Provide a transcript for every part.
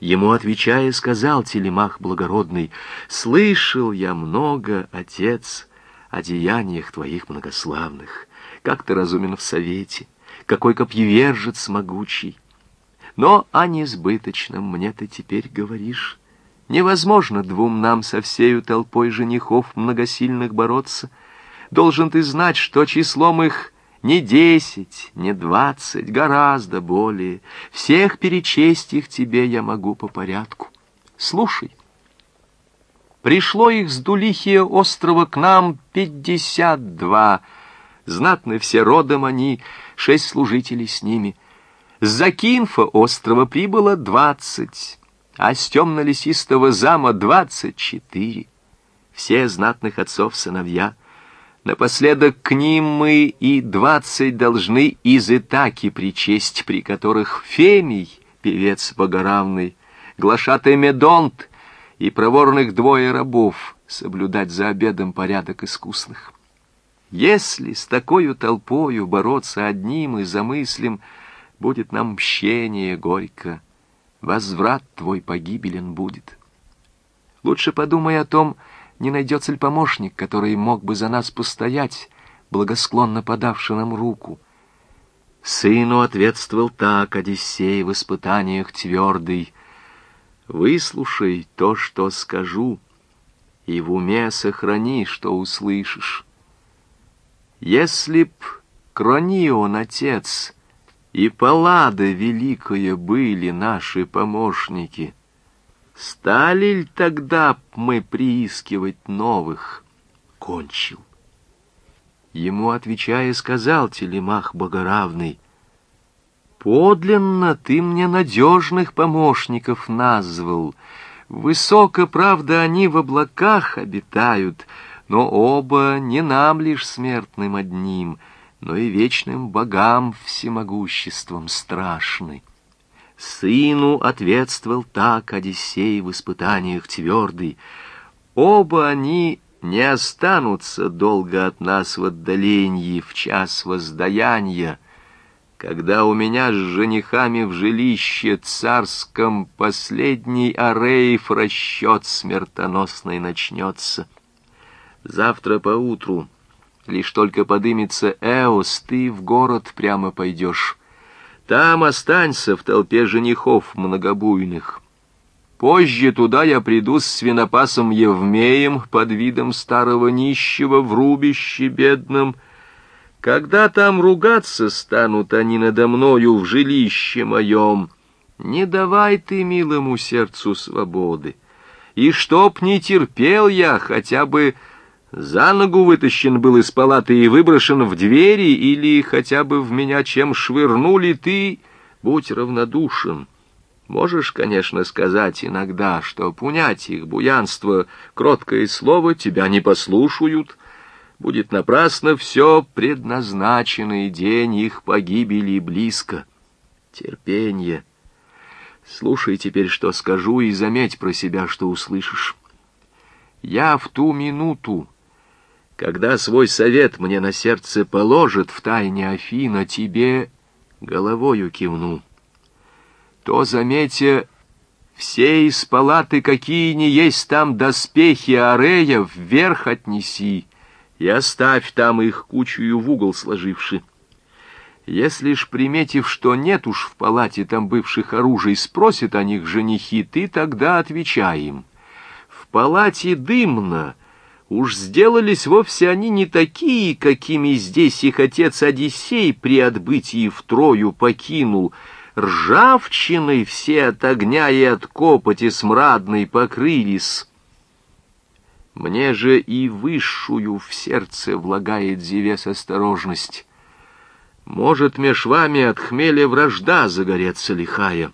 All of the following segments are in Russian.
Ему, отвечая, сказал Телемах благородный, «Слышал я много, отец, о деяниях твоих многославных, как ты разумен в совете, какой копьевержец могучий. Но о несбыточном мне ты теперь говоришь. Невозможно двум нам со всею толпой женихов многосильных бороться. Должен ты знать, что числом их не десять, не двадцать, гораздо более. Всех перечесть их тебе я могу по порядку. Слушай. Пришло их с Дулихия острова к нам пятьдесят два. Знатны все родом они, шесть служителей с ними. С Закинфа острова прибыло двадцать, а с темно-лесистого зама двадцать четыре. Все знатных отцов сыновья — Напоследок к ним мы и двадцать должны из Итаки причесть, при которых Фемий, певец богоравный, глашатый Медонт и проворных двое рабов соблюдать за обедом порядок искусных. Если с такой толпою бороться одним и замыслим, будет нам мщение горько, возврат твой погибелен будет. Лучше подумай о том, не найдется ли помощник, который мог бы за нас постоять, благосклонно подавший нам руку. Сыну ответствовал так Одиссей в испытаниях твердый. «Выслушай то, что скажу, и в уме сохрани, что услышишь. Если б Кронион, отец, и Паллада великая были наши помощники, Стали ли тогда мы приискивать новых? Кончил. Ему, отвечая, сказал Телемах Богоравный, «Подлинно ты мне надежных помощников назвал. Высоко, правда, они в облаках обитают, но оба не нам лишь смертным одним, но и вечным богам всемогуществом страшны. Сыну ответствовал так Одиссей в испытаниях твердый. Оба они не останутся долго от нас в отдалении в час воздаяния, когда у меня с женихами в жилище царском последний Ареев расчет смертоносный начнется. Завтра поутру, лишь только подымется Эос, ты в город прямо пойдешь, там останься в толпе женихов многобуйных. Позже туда я приду с свинопасом Евмеем под видом старого нищего в рубище бедном. Когда там ругаться станут они надо мною в жилище моем, не давай ты милому сердцу свободы. И чтоб не терпел я хотя бы за ногу вытащен был из палаты и выброшен в двери, или хотя бы в меня чем швырнули, ты будь равнодушен. Можешь, конечно, сказать иногда, что пунять их буянство, кроткое слово тебя не послушают. Будет напрасно все предназначенный день их погибели близко. Терпение. Слушай теперь, что скажу, и заметь про себя, что услышишь. Я в ту минуту, когда свой совет мне на сердце положит в тайне Афина, тебе головою кивну. То, заметя, все из палаты, какие ни есть там доспехи Арея, вверх отнеси и оставь там их кучую в угол сложивши. Если ж, приметив, что нет уж в палате там бывших оружий, спросят о них женихи, ты тогда отвечай им. В палате дымно, Уж сделались вовсе они не такие, какими здесь их отец Одиссей при отбытии в Трою покинул. Ржавчиной все от огня и от копоти смрадной покрылись. Мне же и высшую в сердце влагает Зевес осторожность. Может, меж вами от хмеля вражда загореться лихая.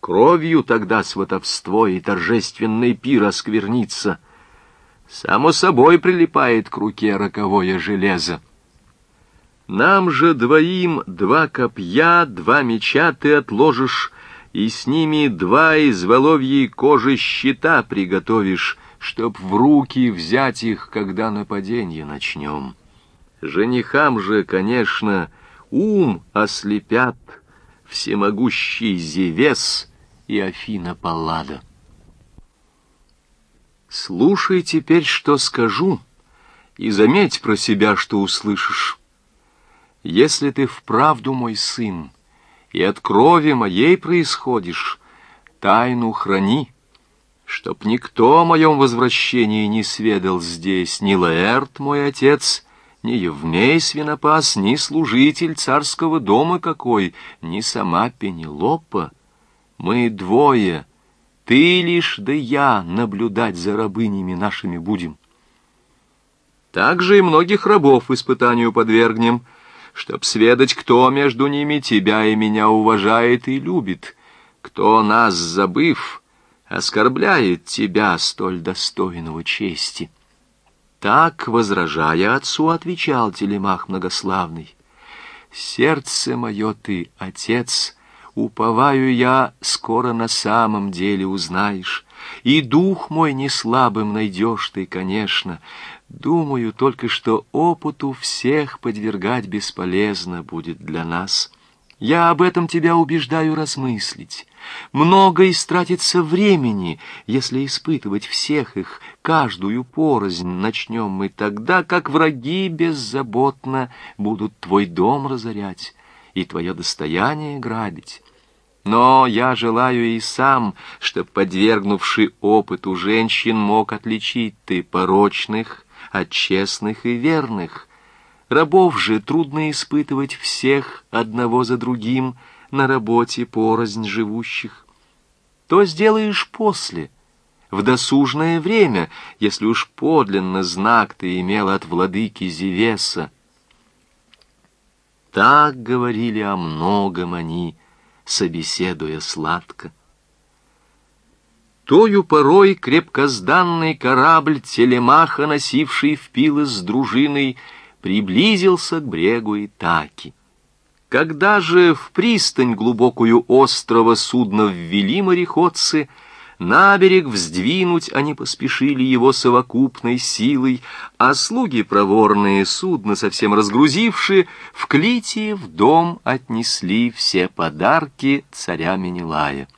Кровью тогда сватовство и торжественный пир осквернится — Само собой прилипает к руке роковое железо. Нам же двоим два копья, два меча ты отложишь, и с ними два из воловьей кожи щита приготовишь, чтоб в руки взять их, когда нападение начнем. Женихам же, конечно, ум ослепят всемогущий Зевес и Афина Паллада. Слушай теперь, что скажу, и заметь про себя, что услышишь. Если ты вправду мой сын, и от крови моей происходишь, тайну храни, чтоб никто о моем возвращении не сведал здесь, ни Лаэрт, мой отец, ни Евней свинопас, ни служитель царского дома какой, ни сама Пенелопа. Мы двое, ты лишь да я наблюдать за рабынями нашими будем. Также и многих рабов испытанию подвергнем, чтоб сведать, кто между ними тебя и меня уважает и любит, кто нас, забыв, оскорбляет тебя, столь достойного чести. Так, возражая отцу, отвечал Телемах многославный. «Сердце мое ты, отец, уповаю я, скоро на самом деле узнаешь, и дух мой не слабым найдешь ты, конечно. Думаю только, что опыту всех подвергать бесполезно будет для нас». Я об этом тебя убеждаю размыслить. Много истратится времени, если испытывать всех их, каждую порознь начнем мы тогда, как враги беззаботно будут твой дом разорять и твое достояние грабить. Но я желаю и сам, чтоб, подвергнувший опыту женщин, мог отличить ты порочных от честных и верных, Рабов же трудно испытывать всех одного за другим на работе порознь живущих. То сделаешь после, в досужное время, если уж подлинно знак ты имел от владыки Зевеса. Так говорили о многом они, собеседуя сладко. Тою порой крепкозданный корабль Телемаха, носивший в пилы с дружиной, приблизился к брегу Итаки. Когда же в пристань глубокую острова судно ввели мореходцы, на берег вздвинуть они поспешили его совокупной силой, а слуги проворные, судно совсем разгрузившие, в Клитии в дом отнесли все подарки царя Менелая.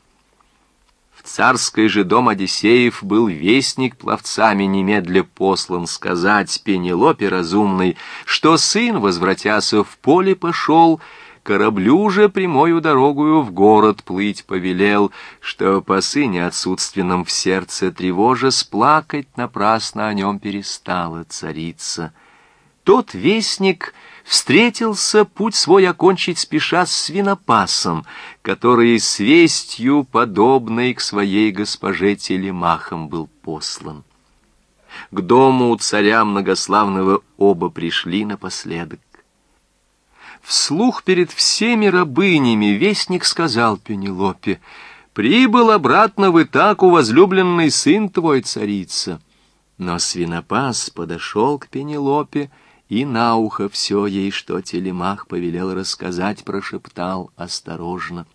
В царской же дом Одиссеев был вестник пловцами немедля послан сказать Пенелопе разумной, что сын, возвратяся в поле, пошел, кораблю же прямою дорогую в город плыть повелел, что по сыне отсутственном в сердце тревожа сплакать напрасно о нем перестала царица. Тот вестник встретился путь свой окончить спеша с свинопасом, который с вестью, подобной к своей госпоже Телемахом, был послан. К дому царя многославного оба пришли напоследок. Вслух перед всеми рабынями вестник сказал Пенелопе, «Прибыл обратно в Итаку возлюбленный сын твой, царица». Но свинопас подошел к Пенелопе и на ухо все ей, что телемах повелел рассказать, прошептал осторожно.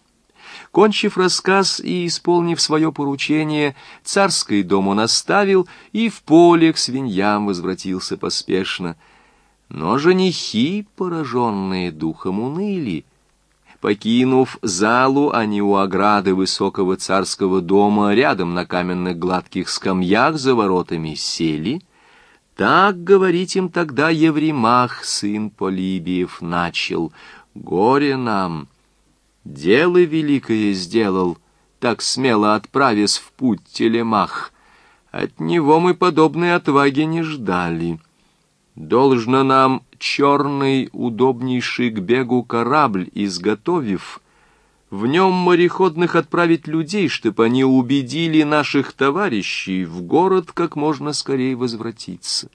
Кончив рассказ и исполнив свое поручение, царский дом он оставил и в поле к свиньям возвратился поспешно. Но женихи, пораженные духом, уныли. Покинув залу, они у ограды высокого царского дома рядом на каменных гладких скамьях за воротами сели — так говорить им тогда Евремах, сын Полибиев, начал. Горе нам! Дело великое сделал, так смело отправясь в путь Телемах. От него мы подобной отваги не ждали. Должно нам черный, удобнейший к бегу корабль изготовив, в нем мореходных отправить людей, чтобы они убедили наших товарищей в город как можно скорее возвратиться.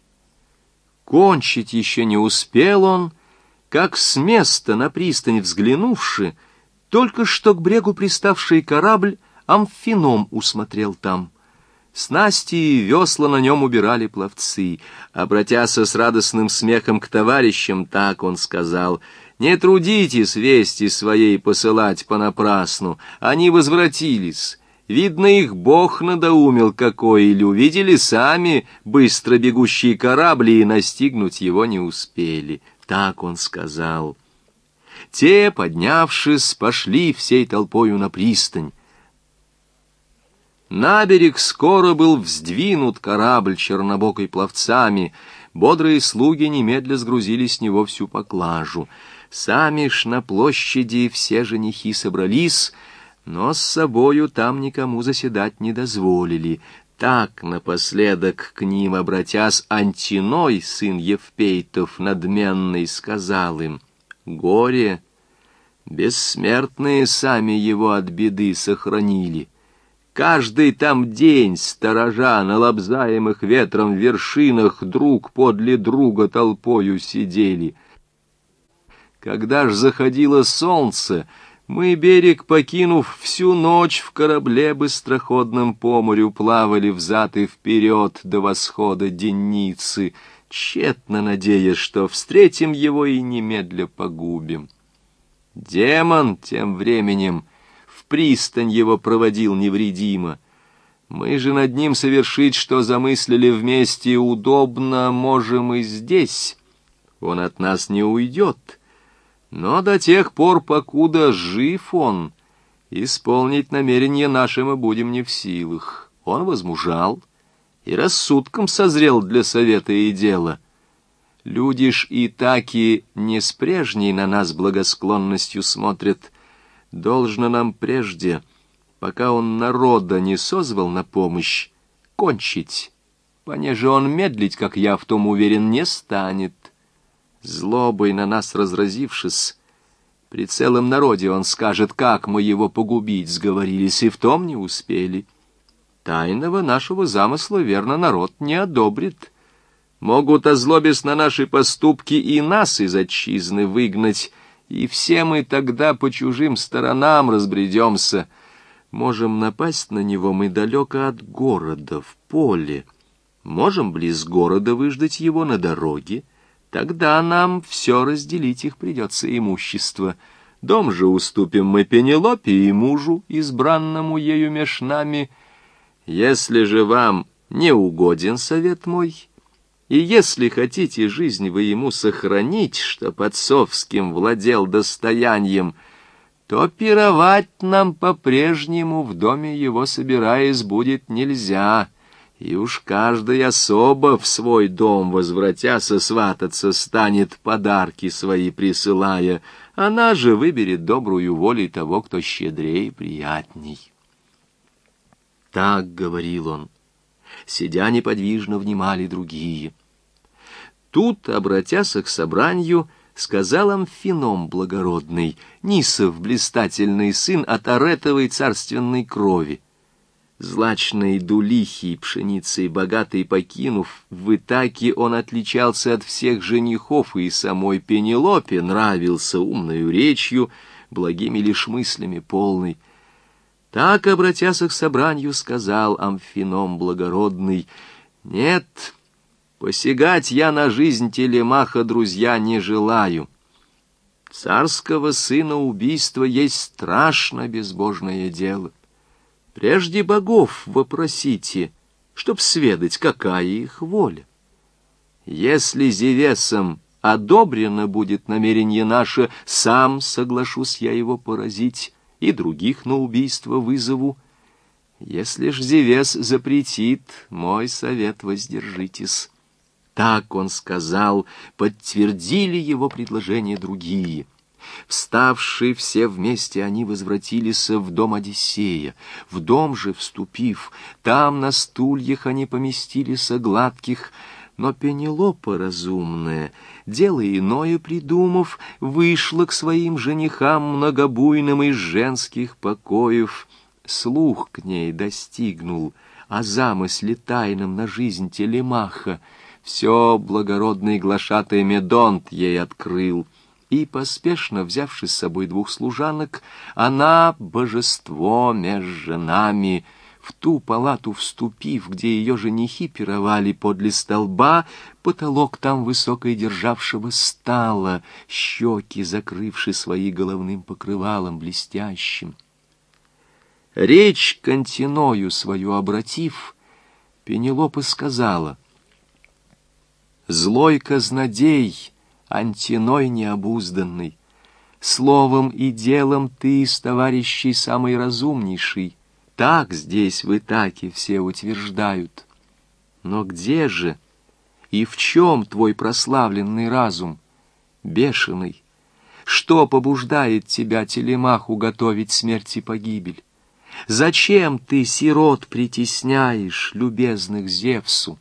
Кончить еще не успел он, как с места на пристань взглянувши, только что к брегу приставший корабль амфином усмотрел там. Снасти и весла на нем убирали пловцы. Обратяся с радостным смехом к товарищам, так он сказал — не трудитесь вести своей посылать понапрасну, они возвратились. Видно, их Бог надоумил какой, или увидели сами быстро бегущие корабли и настигнуть его не успели. Так он сказал. Те, поднявшись, пошли всей толпою на пристань. На берег скоро был вздвинут корабль чернобокой пловцами, бодрые слуги немедля сгрузили с него всю поклажу. Сами ж на площади все женихи собрались, но с собою там никому заседать не дозволили. Так, напоследок, к ним, обратясь, Антиной, сын Евпейтов, надменный, сказал им, «Горе! Бессмертные сами его от беды сохранили. Каждый там день сторожа на лобзаемых ветром вершинах друг подле друга толпою сидели. Когда ж заходило солнце, мы, берег покинув, всю ночь в корабле быстроходном по морю плавали взад и вперед до восхода денницы, тщетно надеясь, что встретим его и немедля погубим. Демон тем временем пристань его проводил невредимо. Мы же над ним совершить, что замыслили вместе удобно, можем и здесь. Он от нас не уйдет» Но до тех пор, покуда жив он, исполнить намерение наше мы будем не в силах. Он возмужал и рассудком созрел для совета и дела. Люди ж и таки не с прежней на нас благосклонностью смотрят. Должно нам прежде, пока он народа не созвал на помощь, кончить, понеже он медлить, как я в том уверен, не станет злобой на нас разразившись, при целом народе он скажет, как мы его погубить сговорились, и в том не успели. Тайного нашего замысла, верно, народ не одобрит. Могут, озлобясь на наши поступки, и нас из отчизны выгнать, и все мы тогда по чужим сторонам разбредемся. Можем напасть на него мы далеко от города, в поле. Можем близ города выждать его на дороге, Тогда нам все разделить их придется имущество. Дом же уступим мы Пенелопе и мужу, избранному ею меж нами. Если же вам не угоден совет мой, и если хотите жизнь вы ему сохранить, что подсовским владел достоянием, то пировать нам по-прежнему в доме его собираясь будет нельзя» И уж каждый особо в свой дом, возвратяся свататься, станет подарки свои присылая. Она же выберет добрую волю того, кто щедрее и приятней. Так говорил он. Сидя неподвижно, внимали другие. Тут, обратяся к собранию, сказал Амфином благородный, Нисов блистательный сын от Аретовой царственной крови, Злачной дулихи пшеницей богатой покинув, в Итаке он отличался от всех женихов и самой Пенелопе нравился умною речью, благими лишь мыслями полной. Так, обратясь к собранию, сказал Амфином благородный, «Нет, посягать я на жизнь телемаха, друзья, не желаю. Царского сына убийство есть страшно безбожное дело». Прежде богов вопросите, чтоб сведать, какая их воля. Если Зевесом одобрено будет намерение наше, сам соглашусь я его поразить и других на убийство вызову. Если ж Зевес запретит, мой совет воздержитесь. Так он сказал, подтвердили его предложение другие — Вставшие все вместе, они возвратились в дом Одиссея. В дом же вступив, там на стульях они поместились гладких, но Пенелопа разумная, дело иное придумав, вышла к своим женихам многобуйным из женских покоев. Слух к ней достигнул о замысле тайном на жизнь Телемаха. Все благородный глашатый Медонт ей открыл — и, поспешно взявши с собой двух служанок, она, божество меж женами, в ту палату вступив, где ее женихи пировали подле столба, потолок там высокой державшего стала, щеки закрывши свои головным покрывалом блестящим. Речь континою свою обратив, Пенелопа сказала, «Злой казнодей!» антиной необузданный. Словом и делом ты товарищей самый разумнейший, Так здесь в Итаке все утверждают. Но где же и в чем твой прославленный разум, бешеный? Что побуждает тебя, Телемаху, готовить смерть и погибель? Зачем ты, сирот, притесняешь любезных Зевсу?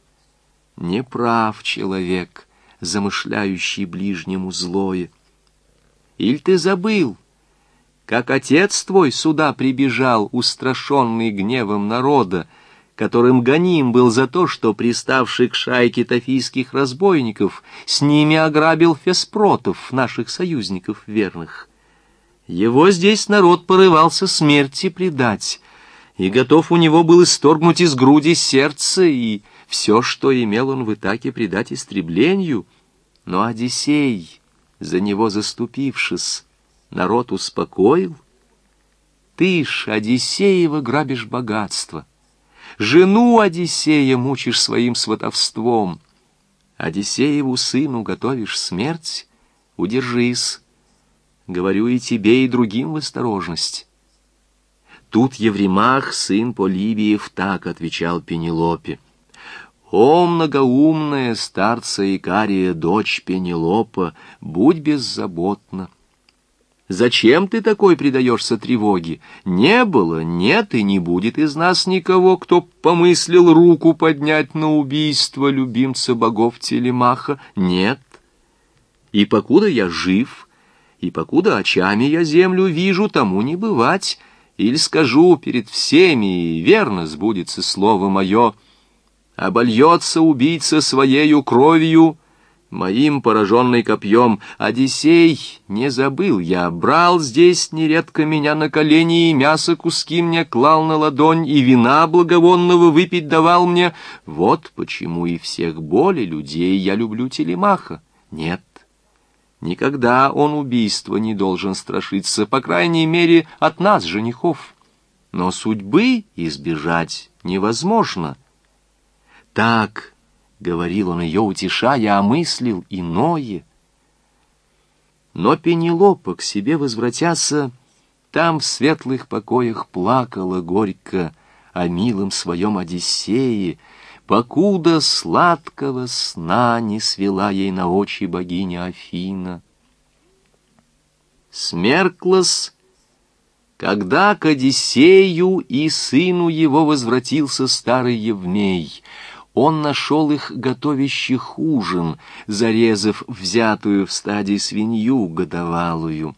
Неправ человек, замышляющий ближнему злое. Иль ты забыл, как отец твой сюда прибежал, устрашенный гневом народа, которым гоним был за то, что, приставший к шайке тофийских разбойников, с ними ограбил Феспротов, наших союзников верных. Его здесь народ порывался смерти предать, и готов у него был исторгнуть из груди сердце, и все, что имел он в Итаке, предать истреблению. Но Одиссей, за него заступившись, народ успокоил. Ты ж, Одиссеева, грабишь богатство, жену Одиссея мучишь своим сватовством, Одиссееву сыну готовишь смерть, удержись, говорю и тебе, и другим в осторожность. Тут Евремах, сын Поливиев, так отвечал Пенелопе. «О, многоумная старца Икария, дочь Пенелопа, будь беззаботна!» Зачем ты такой предаешься тревоге? Не было, нет и не будет из нас никого, кто помыслил руку поднять на убийство любимца богов Телемаха. Нет. И покуда я жив, и покуда очами я землю вижу, тому не бывать. Или скажу перед всеми, и верно сбудется слово мое, обольется убийца своею кровью — Моим пораженный копьем Одиссей не забыл я, брал здесь нередко меня на колени, и мясо куски мне клал на ладонь, и вина благовонного выпить давал мне. Вот почему и всех более людей я люблю Телемаха. Нет, никогда он убийства не должен страшиться, по крайней мере, от нас, женихов. Но судьбы избежать невозможно. Так — говорил он ее, утешая, а мыслил иное. Но Пенелопа, к себе возвратяся, там в светлых покоях плакала горько о милом своем Одиссее, покуда сладкого сна не свела ей на очи богиня Афина. Смерклась, когда к Одиссею и сыну его возвратился старый Евней — он нашел их готовящих ужин, зарезав взятую в стадии свинью годовалую.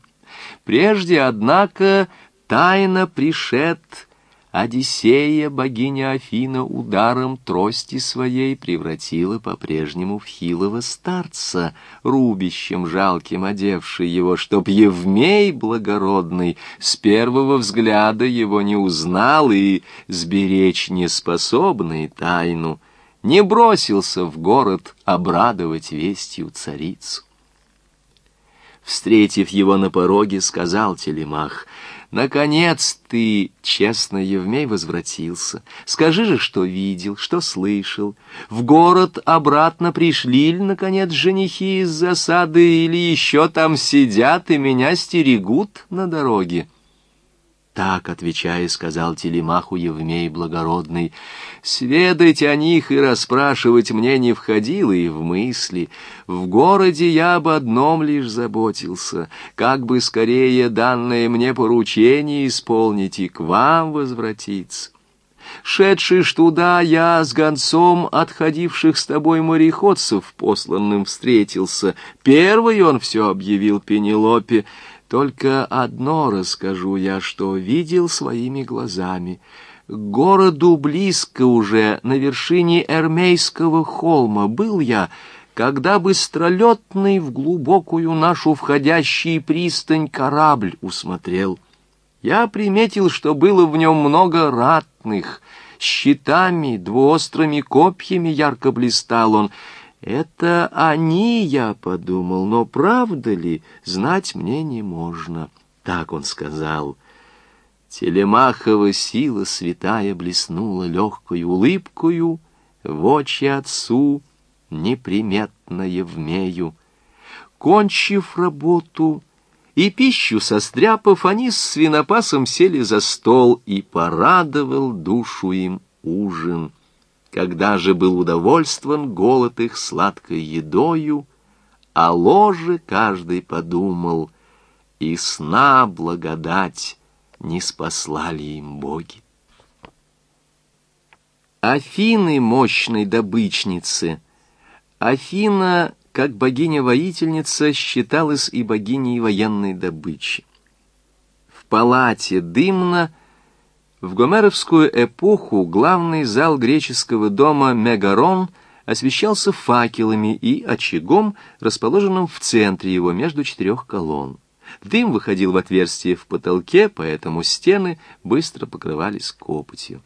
Прежде, однако, тайно пришед Одиссея, богиня Афина, ударом трости своей превратила по-прежнему в хилого старца, рубищем жалким одевший его, чтоб Евмей благородный с первого взгляда его не узнал и сберечь неспособный тайну — не бросился в город обрадовать вестью царицу. Встретив его на пороге, сказал Телемах, «Наконец ты, честно, Евмей, возвратился. Скажи же, что видел, что слышал. В город обратно пришли ли, наконец, женихи из засады, или еще там сидят и меня стерегут на дороге?» Так, отвечая, сказал Телемаху Евмей Благородный, «Сведать о них и расспрашивать мне не входило и в мысли. В городе я об одном лишь заботился, как бы скорее данное мне поручение исполнить и к вам возвратиться». Шедший ж туда, я с гонцом отходивших с тобой мореходцев посланным встретился. Первый он все объявил Пенелопе, только одно расскажу я, что видел своими глазами. К городу близко уже, на вершине Эрмейского холма, был я, когда быстролетный в глубокую нашу входящий пристань корабль усмотрел. Я приметил, что было в нем много ратных, щитами, двуострыми копьями ярко блистал он, это они, я подумал, но правда ли, знать мне не можно. Так он сказал. Телемахова сила святая блеснула легкой улыбкою в очи отцу, неприметно Евмею. Кончив работу, и пищу состряпав, они с свинопасом сели за стол, и порадовал душу им ужин. Когда же был удовольствован голод их сладкой едою, а ложе каждый подумал, и сна благодать не спаслали им боги. Афины мощной добычницы. Афина, как богиня-воительница, считалась и богиней военной добычи. В палате дымно в гомеровскую эпоху главный зал греческого дома Мегарон освещался факелами и очагом, расположенным в центре его между четырех колонн. Дым выходил в отверстие в потолке, поэтому стены быстро покрывались копотью.